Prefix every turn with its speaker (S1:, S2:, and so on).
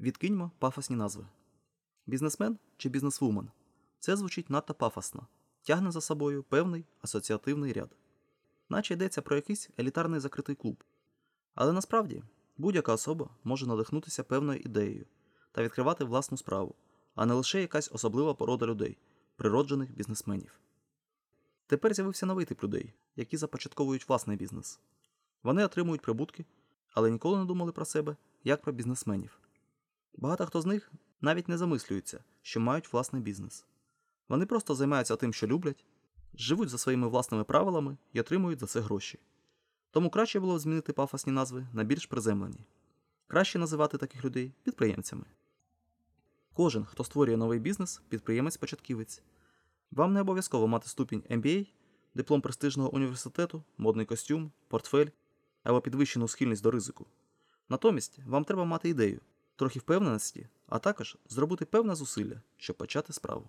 S1: Відкиньмо пафосні назви. Бізнесмен чи бізнесвумен це звучить надто пафосно, тягне за собою певний асоціативний ряд, наче йдеться про якийсь елітарний закритий клуб. Але насправді будь-яка особа може надихнутися певною ідеєю та відкривати власну справу, а не лише якась особлива порода людей, природжених бізнесменів. Тепер з'явився новий тип людей, які започатковують власний бізнес. Вони отримують прибутки, але ніколи не думали про себе як про бізнесменів. Багато хто з них навіть не замислюється, що мають власний бізнес. Вони просто займаються тим, що люблять, живуть за своїми власними правилами і отримують за це гроші. Тому краще було змінити пафосні назви на більш приземлені. Краще називати таких людей підприємцями. Кожен, хто створює новий бізнес, підприємець-початківець. Вам не обов'язково мати ступінь MBA, диплом престижного університету, модний костюм, портфель або підвищену схильність до ризику. Натомість вам треба мати ідею, трохи впевненості, а також зробити певне зусилля, щоб почати справу.